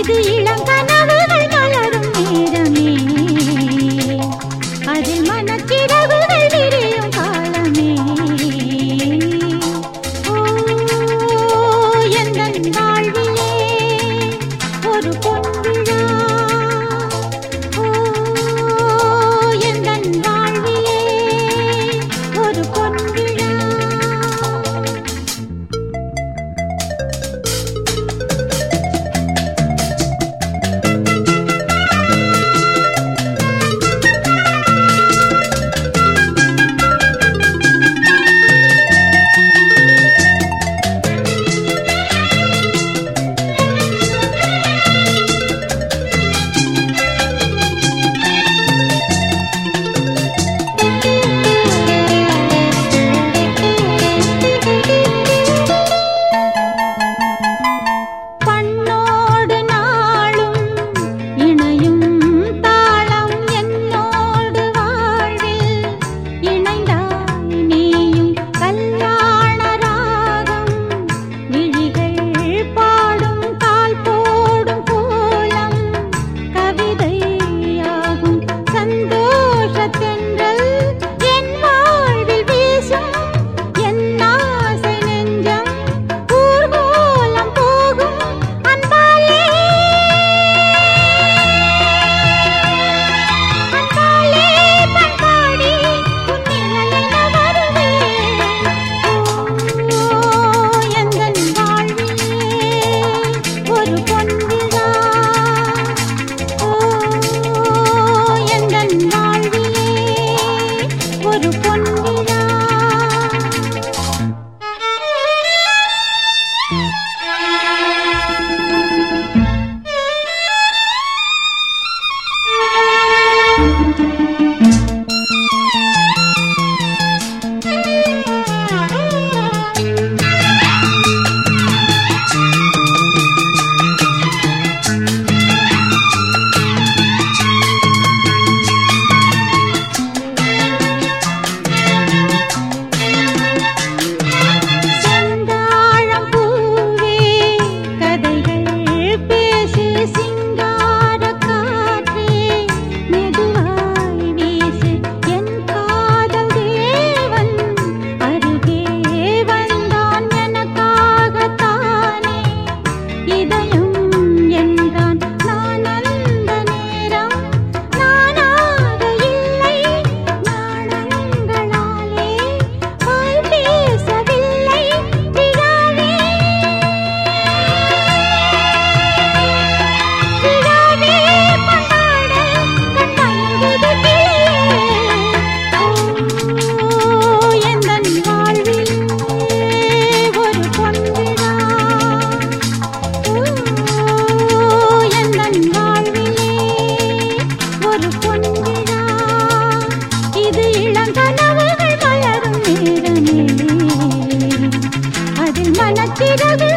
இது ஒரு பொன்விழா இளங்கனவுகள்